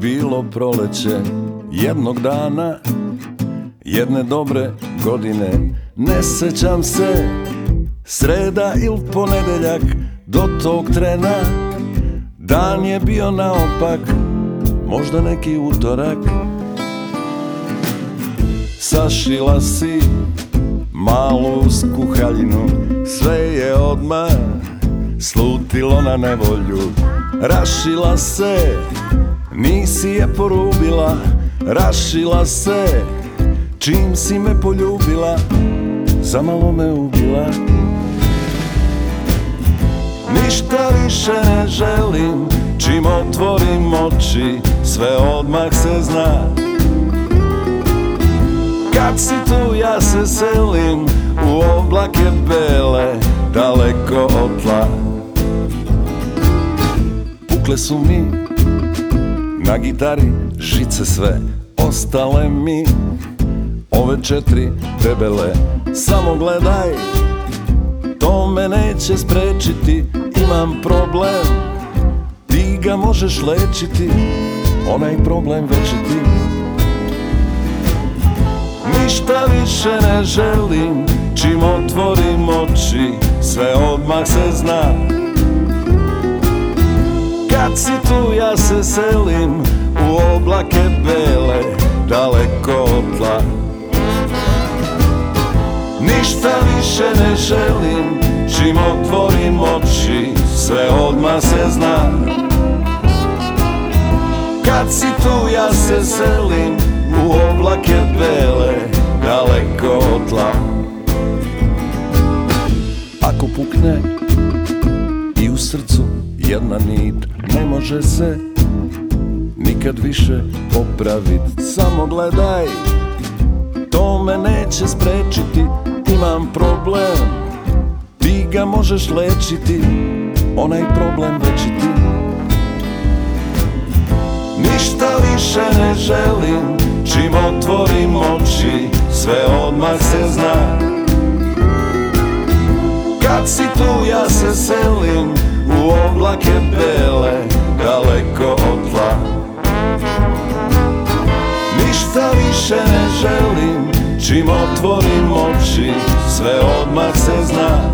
bilo proleće jednog dana Jedne dobre godine. Ne sećam se Sreda ili ponedeljak Do tog trena. Dan je bio naopak Možda neki utorak. Sašila si malu skuhaljinu Sve je odmah slutilo na nevolju. Rašila se, nisi je porubila. Rašila se, čim si me poljubila Zamalo me ubila. Ništa više ne želim Čim otvorim oči Sve odmah se zna. Kad si tu ja se selim U oblake bele Daleko od tla. Pukle su mi Na gitari žice sve Ostale mi. Ove četiri debele Samo gledaj. To me neće sprečiti Imam problem. Ti ga možeš lečiti Onaj problem večiti Ništa više ne želim Čim otvorim oči Sve odmah se zna. Kad si tu ja se selim U oblake bele Daleko od tla. Ništa više ne želim Čim otvorim oči Sve odmah se zna. Kad si tu ja se selim U oblake bele pukne I u srcu jedna nit Ne može se Nikad više popravit. Samo gledaj To me neće sprečiti Imam problem. Ti ga možeš lečiti Onaj problem večiti Ništa više ne želim Čim otvorim oči Sve odmah se zna Kad si tu ja se selim U oblake bele Daleko od tla. Ništa više ne želim Čim otvorim oči Sve odmah se zna.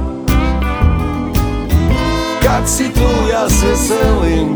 Kad si tu ja se selim